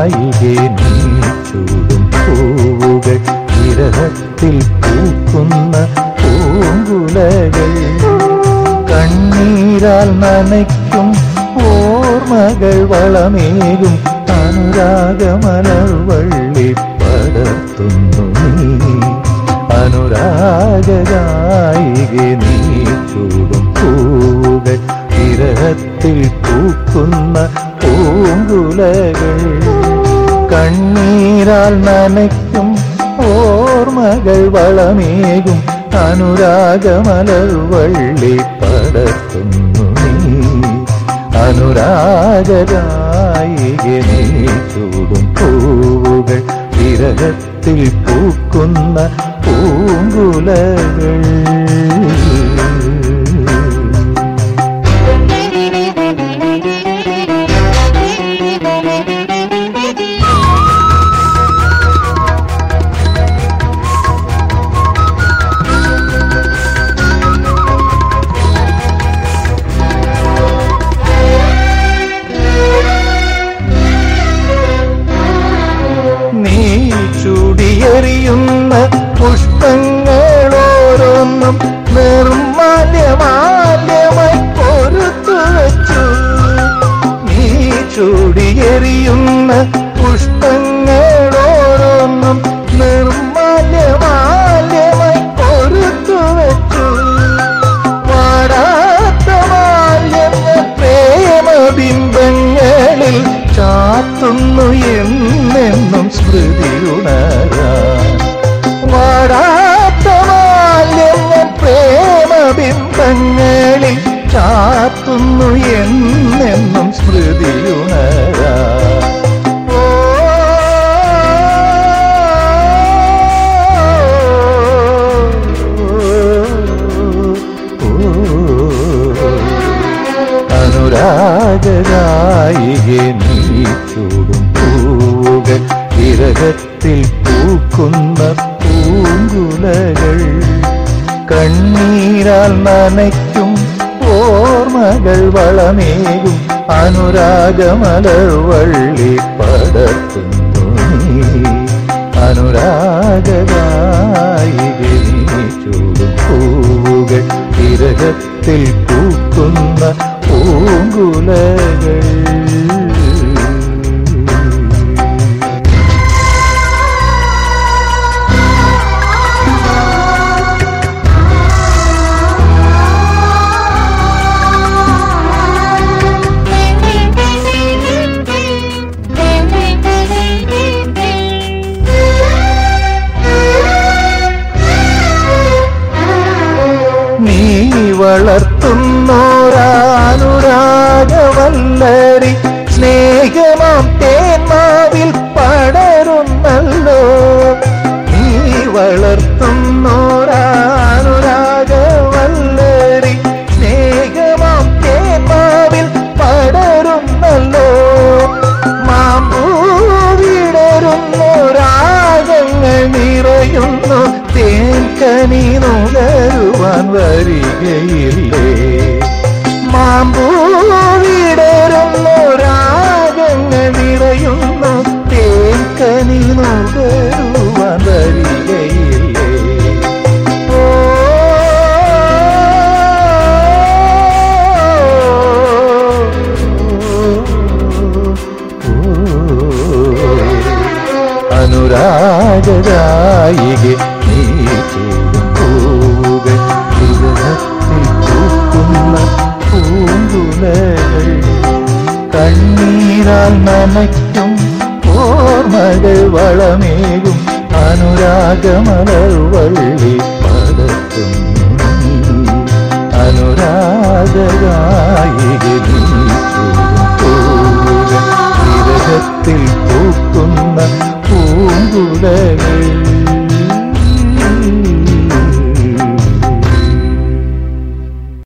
കായികെ ചൂടും പൂവുകൾ വിരഹത്തിൽ പൂക്കുന്ന പൂങ്കുലകൾ. കണ്ണീരാൽ നനയ്ക്കും ഓർമ്മകൾ വളമേകും. അനുരാഗമലർവള്ളി പടർത്തുന്നു നീ. അനുരാഗരായികെ നീ ചൂടും പൂവുകൾ വിരഹത്തിൽ പൂക്കുന്ന പൂങ്കുലകൾ. കണ്ണീരാൽ നനയ്ക്കും ഓർമ്മകൾ വളമേകും അനുരാഗമലവള്ളി പടത്തുന്നു നീ. അനുരാഗരായികെ നീ ചൂടും പൂവുകൾ വിരഹത്തിൽ പൂക്കുന്ന പൂങ്കുലകൾ. ചൂടിയെറിയുന്ന പുഷ്പങ്ങളോരോന്നും നിർമാല്യമാല്യമായി പൊറത്തു വച്ചു. നീ ചൂടിയെറിയുന്ന പുഷ്പങ്ങളോരോന്നും അനുരാഗരായികെ നീ ചൂടും പൂവുകൾ വിരഹത്തിൽ പൂക്കുന്ന പൂങ്കുലകൾ. കണ്ണീരാൽ നനയ്ക്കും ഓർമ്മകൾ വളമേകും അനുരാഗമലർവള്ളി പടർത്തുന്നു നീ. അനുരാഗരായികെ നീ ചൂടും പൂവുകൾ വിരഹത്തിൽ പൂക്കുന്ന പൂങ്കുലകൾ. വളർത്തുന്നോരാനുരാഗവല്ലരി സ്നേഹമാം തേന്മാവിൽ പടരുന്നല്ലോ. നീ വളർത്തുന്നോരാനുരാഗവല്ലരി സ്നേഹമാം തേന്മാവിൽ പടരുന്നല്ലോ. മാമ്പൂവിടരുന്നു രാഗങ്ങൾ നിറയുന്നു നുകരുവാൻ വരികയില്ലേ മാമ്പൂവിടരുന്നു രാഗങ്ങൾ നിറയുന്നു തേക്കനി നുകരുവാൻ വരികയില്ലേ? ഓ അനുരാഗരായികെ നീ കണ്ണീരാൽ നനയ്ക്കും ഓർമ്മകൾ വളമേകും അനുരാഗമലർ വള്ളി